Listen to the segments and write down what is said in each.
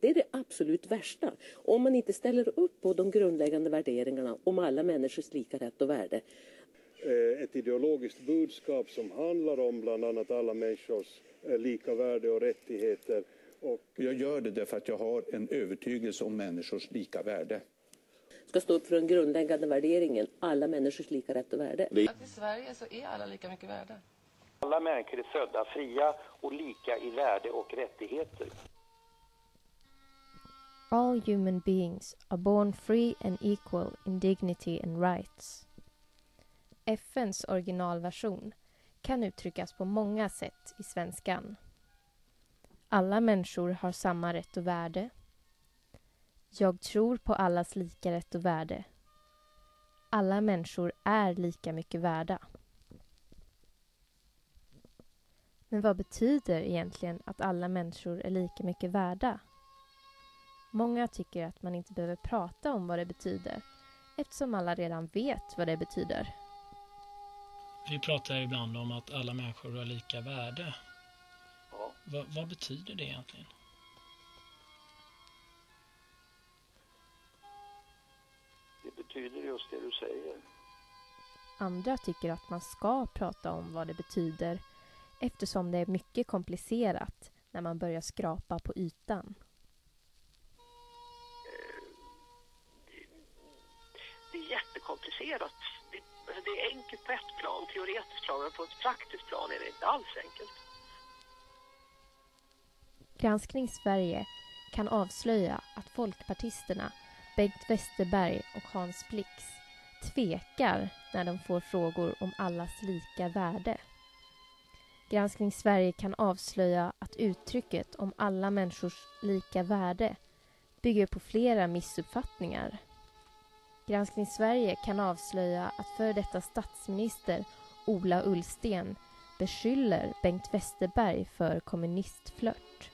det, är det absolut värsta. Om man inte ställer upp på de grundläggande värderingarna om alla människors lika rätt och värde. Eh, ett ideologiskt budskap som handlar om bland annat alla människors eh, lika värde och rättigheter. Och... Jag gör det därför att jag har en övertygelse om människors lika värde. Ska stå upp för den grundläggande värderingen, alla människors lika rätt och värde. Att i Sverige så är alla lika mycket värda. Alla människor är födda fria och lika i värde och rättigheter. All human beings are born free and equal in dignity and rights. FNs originalversion kan uttryckas på många sätt i svenskan. Alla människor har samma rätt och värde. Jag tror på allas lika rätt och värde. Alla människor är lika mycket värda. Men vad betyder egentligen att alla människor är lika mycket värda? Många tycker att man inte behöver prata om vad det betyder eftersom alla redan vet vad det betyder. Vi pratar ibland om att alla människor har lika värde. Ja. Va, vad betyder det egentligen? Betyder just det du säger. Andra tycker att man ska prata om vad det betyder eftersom det är mycket komplicerat när man börjar skrapa på ytan. det är jättekomplicerat. Det, alltså det är enkelt på ett plan, teoretiskt plan, men på ett praktiskt plan är det inte alls enkelt. Granskning Sverige kan avslöja att folkpartisterna Bengt Westerberg och Hans Blix tvekar när de får frågor om allas lika värde. Granskning Sverige kan avslöja att uttrycket om alla människors lika värde bygger på flera missuppfattningar. Granskning Sverige kan avslöja att före detta statsminister Ola Ullsten beskyller Bengt Westerberg för kommunistflört.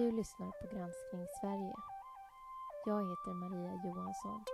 Du lyssnar på Granskning Sverige. Jag heter Maria Johansson.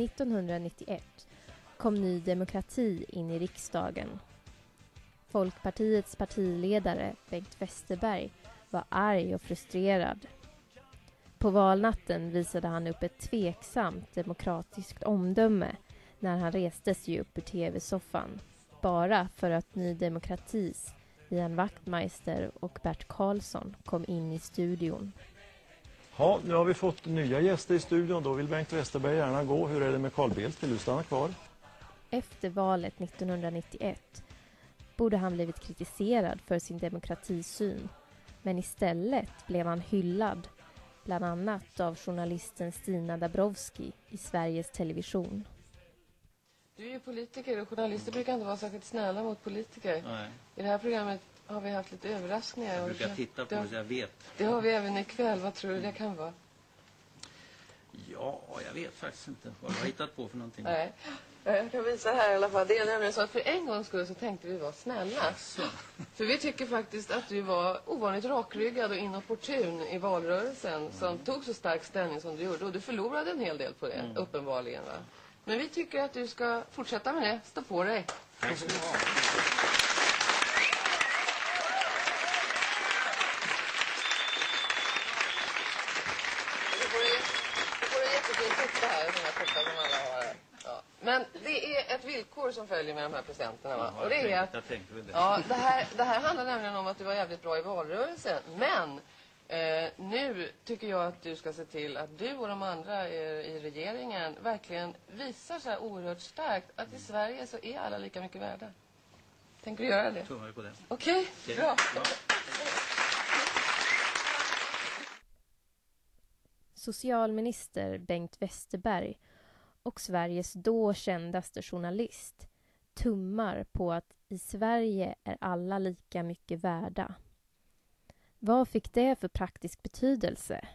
1991 kom Ny Demokrati in i riksdagen. Folkpartiets partiledare Bengt Westerberg var arg och frustrerad. På valnatten visade han upp ett tveksamt demokratiskt omdöme när han reste sig upp ur tv-soffan bara för att Ny Demokratis Ian Wachtmeister och Bert Karlsson kom in i studion. Ja, nu har vi fått nya gäster i studion. Då vill Bengt Westerberg gärna gå. Hur är det med Carl Bildt? Vill du stanna kvar? Efter valet 1991 borde han blivit kritiserad för sin demokratisyn. Men istället blev han hyllad, bland annat av journalisten Stina Dabrowski i Sveriges Television. Du är ju politiker och journalister brukar inte vara särskilt snälla mot politiker. Nej, I det här programmet har vi haft lite överraskningar. jag brukar titta på det, så jag vet. det har vi även ikväll. Vad tror du det kan vara? Ja, jag vet faktiskt inte vad du har hittat på för någonting. Nej, jag kan visa här i alla fall. Det är nämligen så att för en gångs skull så tänkte vi vara snälla. Så. För vi tycker faktiskt att du var ovanligt rakryggad och inopportun i valrörelsen som tog så stark ställning som du gjorde. Och du förlorade en hel del på det, uppenbarligen. Va? Men vi tycker att du ska fortsätta med det. Stå på dig. Tack ska du ha. Du får du, du här, som alla har här. Ja. Men det är ett villkor som följer med de här presenterna va? Och det är att tänkte- Jag tänkte väl det. Ja, det här, det här handlar nämligen om att du var jävligt bra i valrörelsen. Men eh, nu tycker jag att du ska se till att du och de andra i, i regeringen verkligen visar så här oerhört starkt att i Sverige så är alla lika mycket värda. Tänker du göra det? Tummar vi på det. Okej, bra. Socialminister Bengt Westerberg och Sveriges då kändaste journalist tummar på att i Sverige är alla lika mycket värda. Vad fick det för praktisk betydelse?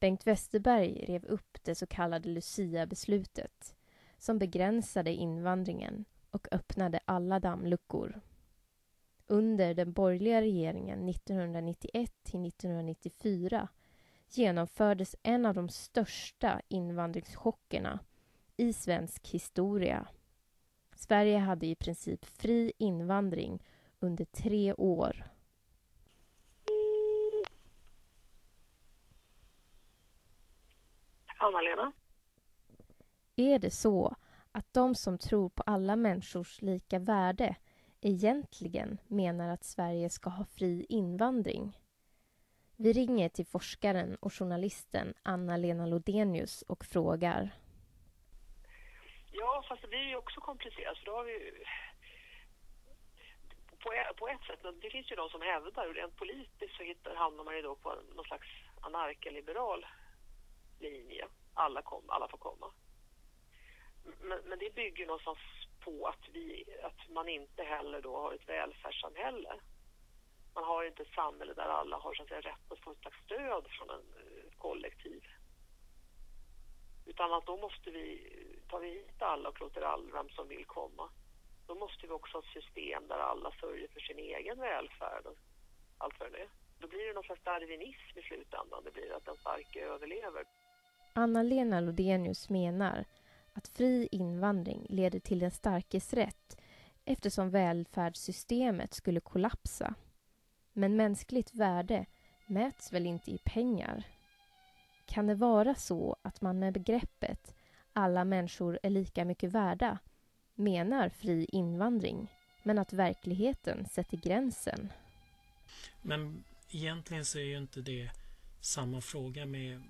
Bengt Westerberg rev upp det så kallade Lucia-beslutet som begränsade invandringen och öppnade alla dammluckor. Under den borgerliga regeringen 1991 till 1994 genomfördes en av de största invandringschockerna i svensk historia. Sverige hade i princip fri invandring under tre år. Anna-Lena? Är det så att de som tror på alla människors lika värde egentligen menar att Sverige ska ha fri invandring? Vi ringer till forskaren och journalisten Anna-Lena Lodenius och frågar. Ja, fast det blir ju också komplicerat. För då har vi ju... på, e- på ett sätt, men det finns ju de som hävdar, och rent politiskt så hittar, hamnar man ju då på någon slags anarkaliberal linje. Alla, kom, alla får komma. Men, men det bygger någonstans på att, vi, att man inte heller då har ett välfärdssamhälle. Man har inte ett samhälle där alla har så att säga, rätt att få ett slags stöd från en eh, kollektiv. Utan att då måste vi, eh, tar vi hit alla och låter alla som vill komma. Då måste vi också ha ett system där alla sörjer för sin egen välfärd och allt vad det är. Då blir det någon slags darwinism i slutändan. Det blir att den starke överlever. Anna-Lena Lodenius menar att fri invandring leder till den starkes rätt eftersom välfärdssystemet skulle kollapsa. Men mänskligt värde mäts väl inte i pengar? Kan det vara så att man med begreppet alla människor är lika mycket värda menar fri invandring, men att verkligheten sätter gränsen? Men egentligen så är ju inte det samma fråga med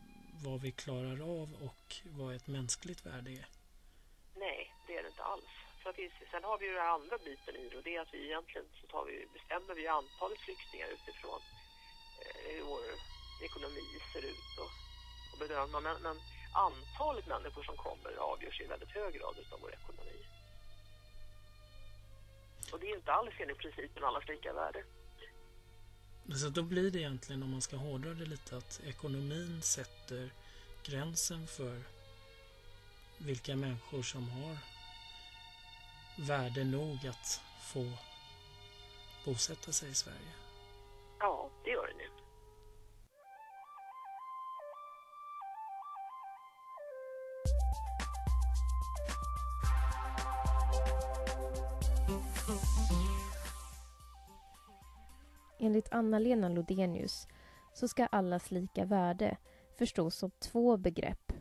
vad vi klarar av och vad ett mänskligt värde är. Nej, det är det inte alls. För att sen har vi ju den andra biten i det och det är att vi egentligen så tar vi, bestämmer vi antalet flyktingar utifrån eh, hur vår ekonomi ser ut och, och bedömer. Men, men antalet människor som kommer avgörs i väldigt hög grad av vår ekonomi. Och det är inte alls enligt principen allas lika värde. Så då blir det egentligen, om man ska hårdra det lite, att ekonomin sätter gränsen för vilka människor som har värde nog att få bosätta sig i Sverige. Ja, det gör det nu. Enligt Anna-Lena Lodenius så ska allas lika värde förstås som två begrepp.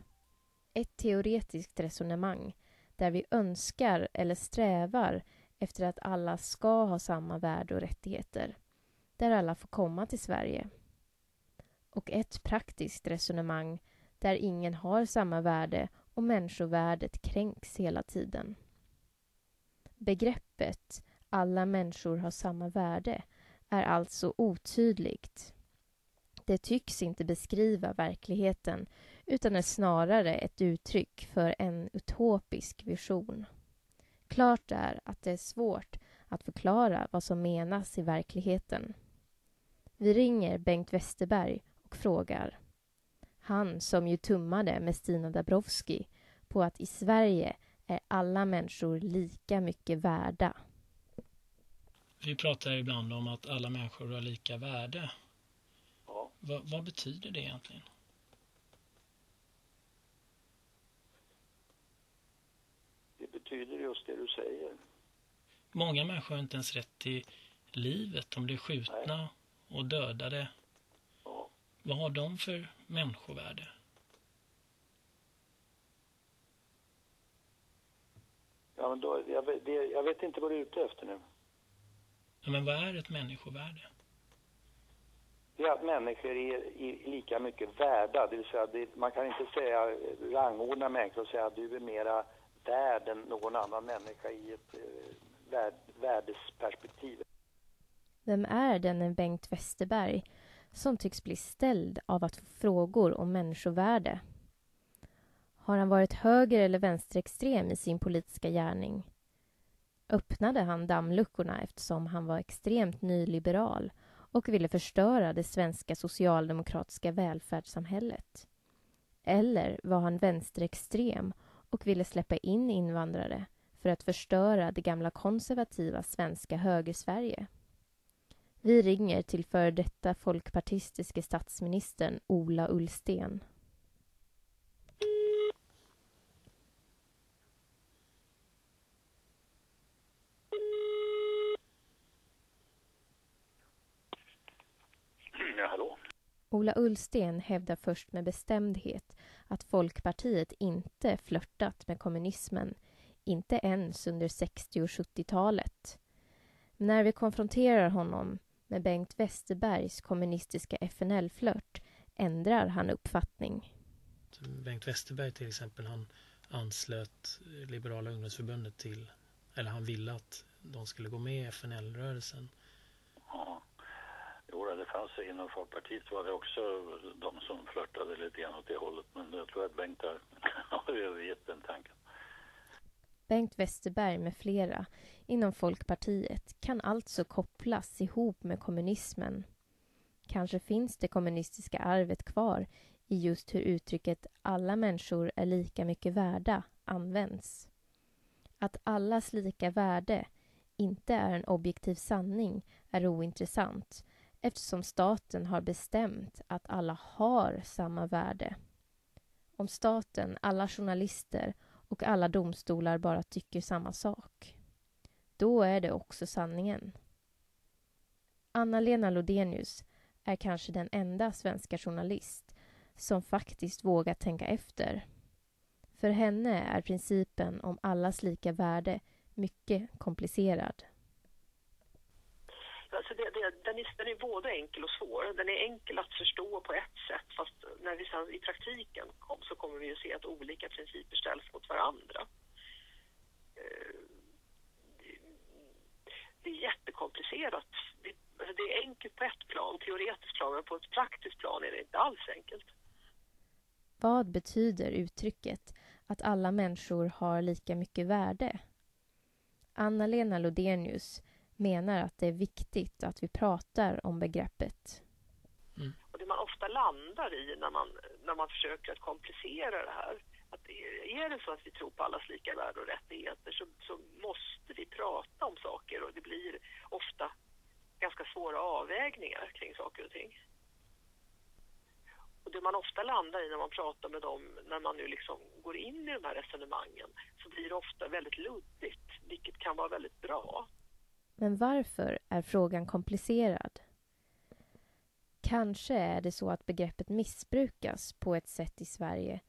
Ett teoretiskt resonemang där vi önskar eller strävar efter att alla ska ha samma värde och rättigheter. Där alla får komma till Sverige. Och ett praktiskt resonemang där ingen har samma värde och människovärdet kränks hela tiden. Begreppet alla människor har samma värde är alltså otydligt. Det tycks inte beskriva verkligheten utan är snarare ett uttryck för en utopisk vision. Klart är att det är svårt att förklara vad som menas i verkligheten. Vi ringer Bengt Westerberg och frågar. Han som ju tummade med Stina Dabrowski på att i Sverige är alla människor lika mycket värda. Vi pratar ibland om att alla människor har lika värde. Ja. Va, vad betyder det egentligen? Det betyder just det du säger. Många människor har inte ens rätt till livet. De blir skjutna och dödade. Ja. Vad har de för människovärde? Ja, men då, jag, det, jag vet inte vad du är ute efter nu. Ja, men vad är ett människovärde? Det är att människor är, är lika mycket värda. Det vill säga, det, man kan inte säga rangordna människor och säga att du är mera värd än någon annan människa i ett eh, värdesperspektiv. Vem är denne Bengt Westerberg som tycks bli ställd av att få frågor om människovärde. Har han varit höger eller vänsterextrem i sin politiska gärning? Öppnade han dammluckorna eftersom han var extremt nyliberal och ville förstöra det svenska socialdemokratiska välfärdssamhället? Eller var han vänsterextrem och ville släppa in invandrare för att förstöra det gamla konservativa svenska högersverige? Vi ringer till före detta folkpartistiske statsministern Ola Ullsten. Ja, hallå? Ola Ullsten hävdar först med bestämdhet att Folkpartiet inte flörtat med kommunismen, inte ens under 60 och 70-talet. Men när vi konfronterar honom med Bengt Westerbergs kommunistiska FNL-flört ändrar han uppfattning. Bengt Westerberg till exempel, han anslöt Liberala ungdomsförbundet till, eller han ville att de skulle gå med i FNL-rörelsen. Jo, det fanns inom Folkpartiet var det också de som flörtade lite grann åt det hållet. Men jag tror att Bengt har övergett den tanken. Bengt Westerberg med flera inom Folkpartiet kan alltså kopplas ihop med kommunismen. Kanske finns det kommunistiska arvet kvar i just hur uttrycket alla människor är lika mycket värda används. Att allas lika värde inte är en objektiv sanning är ointressant eftersom staten har bestämt att alla har samma värde. Om staten, alla journalister och alla domstolar bara tycker samma sak. Då är det också sanningen. Anna-Lena Lodenius är kanske den enda svenska journalist som faktiskt vågar tänka efter. För henne är principen om allas lika värde mycket komplicerad. Alltså det, det, den, är, den är både enkel och svår. Den är enkel att förstå på ett sätt fast när vi sen i praktiken kom så kommer vi att se att olika principer ställs mot varandra. Eh, det, är jättekomplicerat. Det, alltså, det är enkelt på ett plan, teoretiskt plan, men på ett praktiskt plan är det inte alls enkelt. Vad betyder uttrycket att alla människor har lika mycket värde? Anna-Lena Lodenius menar att det är viktigt att vi pratar om begreppet. Mm. Och det man ofta landar i när man, när man försöker att komplicera det här, att är det så att vi tror på allas lika värde och rättigheter så, så måste vi prata om saker och det blir ofta ganska svåra avvägningar kring saker och ting. Och det man ofta landar i när man pratar med dem, när man nu liksom går in i de här resonemangen, så blir det ofta väldigt luddigt, vilket kan vara väldigt bra. Men varför är frågan komplicerad? Kanske är det så att begreppet missbrukas på ett sätt i Sverige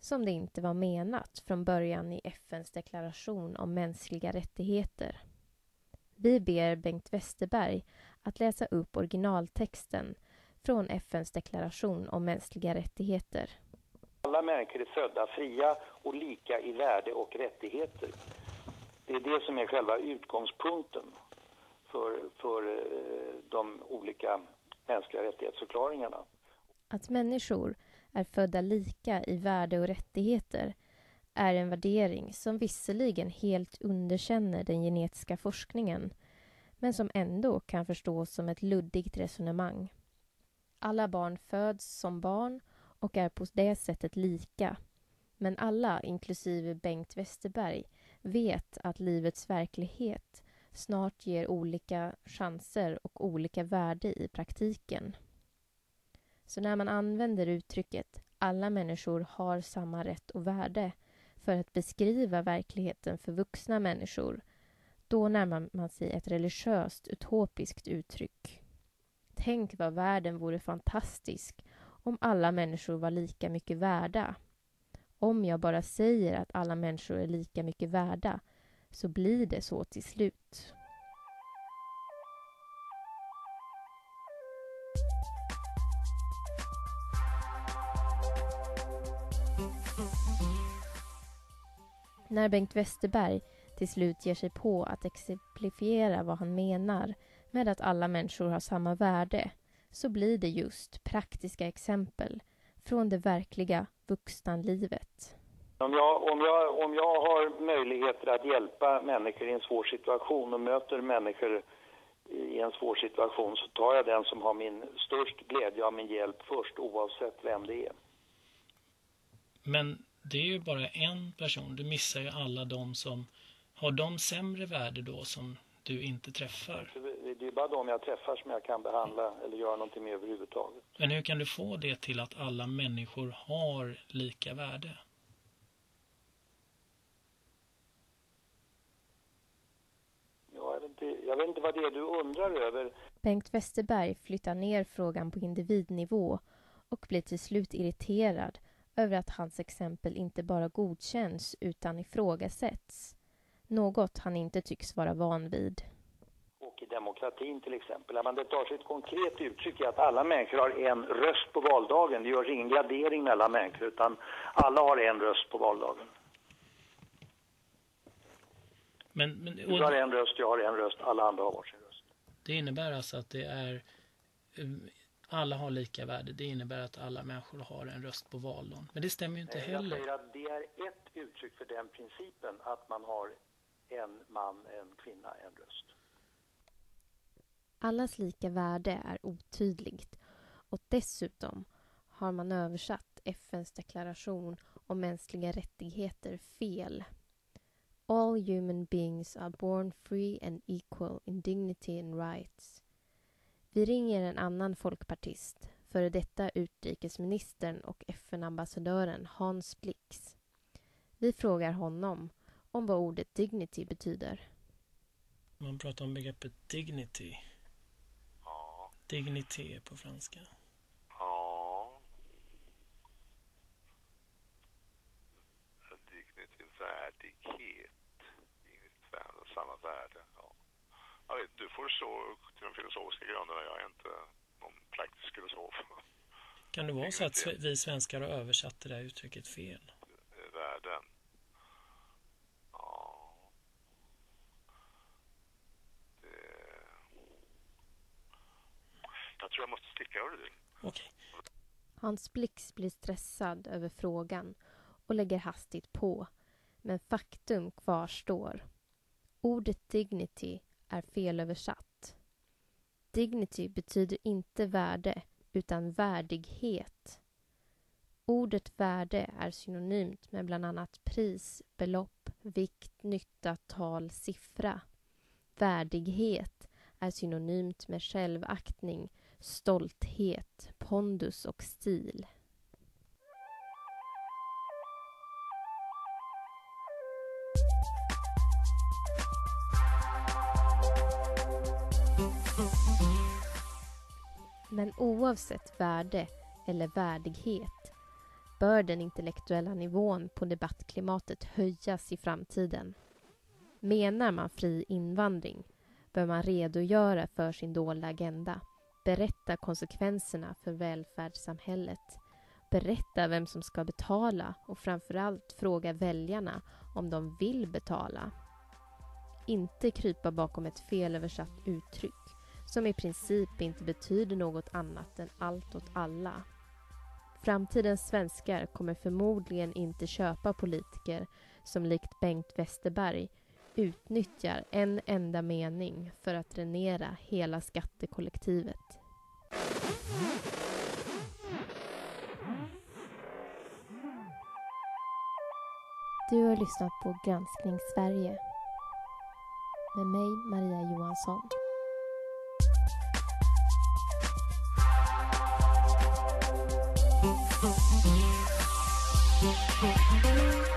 som det inte var menat från början i FNs deklaration om mänskliga rättigheter. Vi ber Bengt Westerberg att läsa upp originaltexten från FNs deklaration om mänskliga rättigheter. Alla människor är födda fria och lika i värde och rättigheter. Det är det som är själva utgångspunkten för, för eh, de olika mänskliga rättighetsförklaringarna. Att människor är födda lika i värde och rättigheter är en värdering som visserligen helt underkänner den genetiska forskningen men som ändå kan förstås som ett luddigt resonemang. Alla barn föds som barn och är på det sättet lika. Men alla, inklusive Bengt Westerberg, vet att livets verklighet snart ger olika chanser och olika värde i praktiken. Så när man använder uttrycket alla människor har samma rätt och värde för att beskriva verkligheten för vuxna människor, då närmar man sig ett religiöst utopiskt uttryck. Tänk vad världen vore fantastisk om alla människor var lika mycket värda. Om jag bara säger att alla människor är lika mycket värda så blir det så till slut. När Bengt Westerberg till slut ger sig på att exemplifiera vad han menar med att alla människor har samma värde så blir det just praktiska exempel från det verkliga vuxenlivet. Om jag, om, jag, om jag har möjligheter att hjälpa människor i en svår situation och möter människor i en svår situation så tar jag den som har min störst glädje av min hjälp först oavsett vem det är. Men det är ju bara en person. Du missar ju alla de som har de sämre värde då som du inte träffar. Det är bara de jag träffar som jag kan behandla eller göra någonting med överhuvudtaget. Men hur kan du få det till att alla människor har lika värde? Jag vet, inte, jag vet inte vad det är du undrar över. Bengt Westerberg flyttar ner frågan på individnivå och blir till slut irriterad över att hans exempel inte bara godkänns utan ifrågasätts. Något han inte tycks vara van vid. Och i demokratin till exempel, när man det tar sig ett konkret uttryck i att alla människor har en röst på valdagen. Det görs ingen gradering mellan människor utan alla har en röst på valdagen. Men, men, Du har en röst, jag har en röst, alla andra har varsin röst. Det innebär alltså att det är um, alla har lika värde. Det innebär att alla människor har en röst på valdagen. Men det stämmer ju inte Jag heller. säger att det är ett uttryck för den principen att man har en man, en kvinna, en röst. Allas lika värde är otydligt och dessutom har man översatt FNs deklaration om mänskliga rättigheter fel. All human beings are born free and equal in dignity and rights. Vi ringer en annan folkpartist, före detta utrikesministern och FN-ambassadören Hans Blix. Vi frågar honom om vad ordet dignity betyder. Man pratar om begreppet dignity. Ja. Dignité på franska. Ja. Dignity, värdighet. Samma värde. Ja. Jag vet, du får så till de filosofiska grunderna. Jag är inte någon praktisk filosof. Kan det vara så att vi svenskar har översatt det där uttrycket fel? Värden. Ja. Det... Jag tror jag måste sticka, hörru du. Okej. Hans Blix blir stressad över frågan och lägger hastigt på. Men faktum kvarstår. Ordet dignity är felöversatt. Dignity betyder inte värde utan värdighet. Ordet värde är synonymt med bland annat pris, belopp, vikt, nytta, tal, siffra. Värdighet är synonymt med självaktning, stolthet, pondus och stil. Men oavsett värde eller värdighet bör den intellektuella nivån på debattklimatet höjas i framtiden. Menar man fri invandring bör man redogöra för sin dolda agenda, berätta konsekvenserna för välfärdssamhället, berätta vem som ska betala och framförallt fråga väljarna om de vill betala. Inte krypa bakom ett felöversatt uttryck som i princip inte betyder något annat än allt åt alla. Framtidens svenskar kommer förmodligen inte köpa politiker som likt Bengt Westerberg utnyttjar en enda mening för att dränera hela skattekollektivet. Du har lyssnat på Granskning Sverige med mig, Maria Johansson. Thank you.